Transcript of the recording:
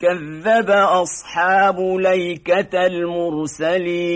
كذب أصحاب ليكة المرسلين.